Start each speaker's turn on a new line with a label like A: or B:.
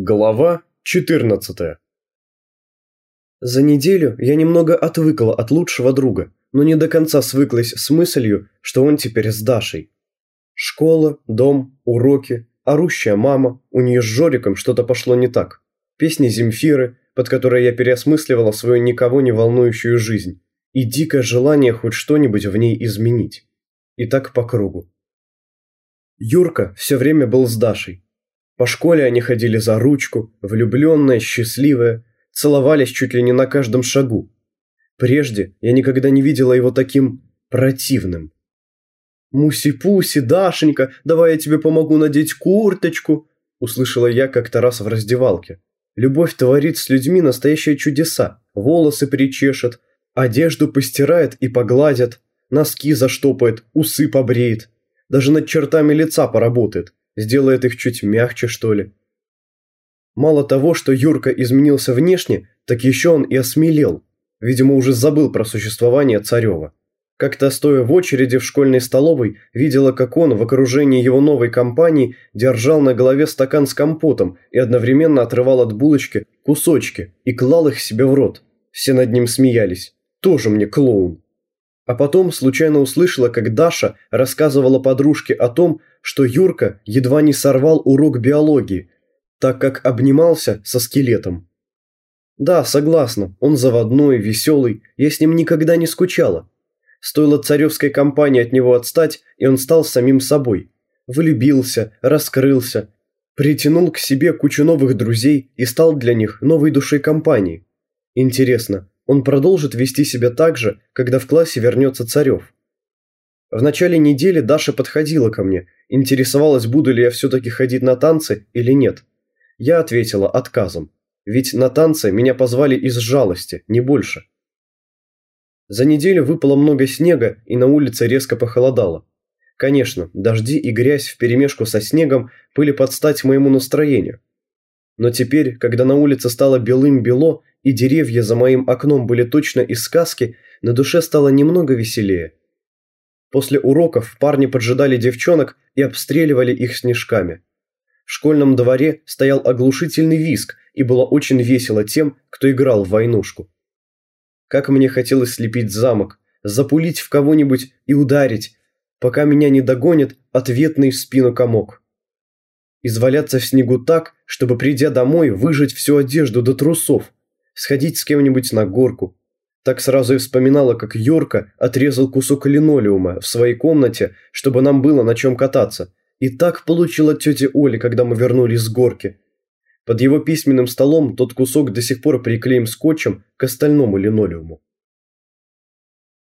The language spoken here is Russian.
A: Глава 14
B: За неделю я немного отвыкла от лучшего друга, но не до конца свыклась с мыслью, что он теперь с Дашей. Школа, дом, уроки, орущая мама, у нее с Жориком что-то пошло не так. Песни Земфиры, под которые я переосмысливала свою никого не волнующую жизнь, и дикое желание хоть что-нибудь в ней изменить. И так по кругу. Юрка все время был с Дашей, по школе они ходили за ручку, влюбленные, счастливые, целовались чуть ли не на каждом шагу. Прежде я никогда не видела его таким противным. «Муси-пуси, Дашенька, давай я тебе помогу надеть курточку», услышала я как-то раз в раздевалке. Любовь творит с людьми настоящие чудеса. Волосы причешет, одежду постирает и погладит, носки заштопает, усы побреет. Даже над чертами лица поработает. Сделает их чуть мягче, что ли. Мало того, что Юрка изменился внешне, так еще он и осмелел. Видимо, уже забыл про существование Царева. Как-то стоя в очереди в школьной столовой, видела, как он в окружении его новой компании держал на голове стакан с компотом и одновременно отрывал от булочки кусочки и клал их себе в рот. Все над ним смеялись. Тоже мне клоун. А потом случайно услышала, как Даша рассказывала подружке о том, что Юрка едва не сорвал урок биологии, так как обнимался со скелетом. Да, согласна, он заводной, веселый, я с ним никогда не скучала. Стоило царевской компании от него отстать, и он стал самим собой. Влюбился, раскрылся, притянул к себе кучу новых друзей и стал для них новой душой компании. Интересно, он продолжит вести себя так же, когда в классе вернется Царев. В начале недели Даша подходила ко мне, интересовалась, буду ли я все-таки ходить на танцы или нет. Я ответила отказом, ведь на танцы меня позвали из жалости, не больше. За неделю выпало много снега, и на улице резко похолодало. Конечно, дожди и грязь вперемешку со снегом были под стать моему настроению. Но теперь, когда на улице стало белым-бело, и деревья за моим окном были точно из сказки, на душе стало немного веселее. После уроков парни поджидали девчонок и обстреливали их снежками. В школьном дворе стоял оглушительный визг, и было очень весело тем, кто играл в войнушку. Как мне хотелось слепить замок, запулить в кого-нибудь и ударить, пока меня не догонит ответный в спину комок. Изваляться в снегу так, чтобы, придя домой, выжать всю одежду до трусов – сходить с кем-нибудь на горку. Так сразу и вспоминала, как Йорка отрезал кусок линолеума в своей комнате, чтобы нам было на чем кататься. И так получила тетя Оля, когда мы вернулись с горки. Под его письменным столом тот кусок до сих пор приклеим скотчем к остальному линолеуму.